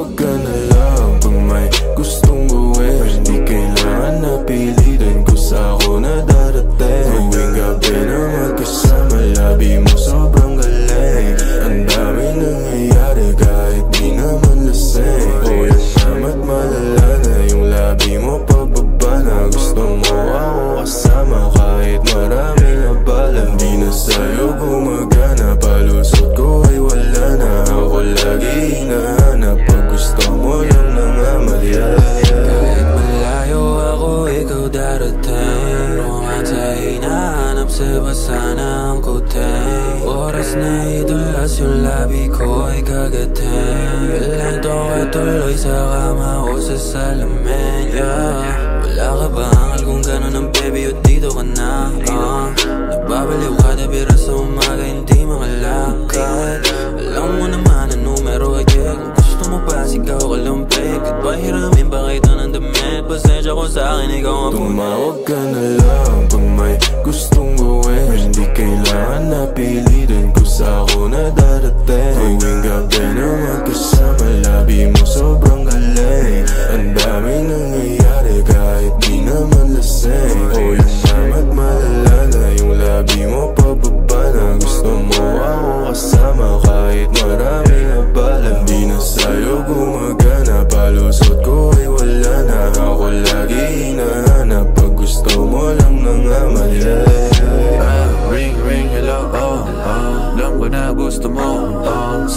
Tumawag ka hinahanap sa basa ng kuting Oras na idulas yung labi ko ay kagating Lento ka tuloy sa kama o sa salamin yeah. Wala ka ba angal kung gano'n ang baby o dito ka na uh. Nagbabaliw kada bira sa sa akin ikaw ang Tumawag ka na lang Pag may gustong gawin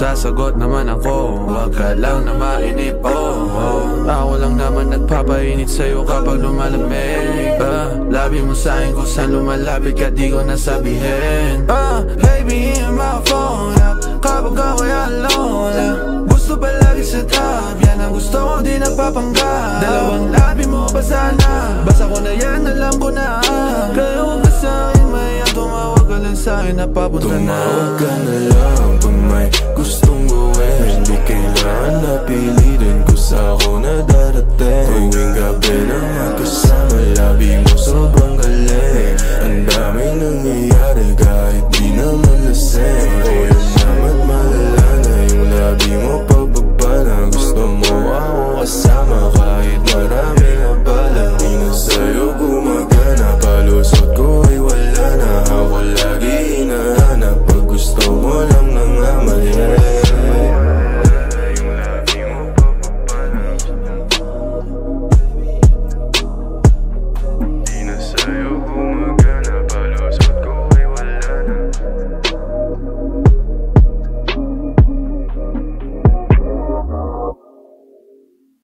Sasagot naman ako, wag ka lang na mainip, oh, oh. Ako lang naman nagpapainit sa'yo kapag lumalamig. Ah, labi mo sa'kin kung saan lumalapit ka di ko nasabihin. Ah, baby, in my phone, yeah Kapag ako'y alone, yeah Gusto palagi sa top, yan ang gusto ko di napapanggap Dalawang labi mo ba sana? Basa ko na yan, alam ko na. Kaya lang sa'kin na. Tumawag ka na lang Pag may gustong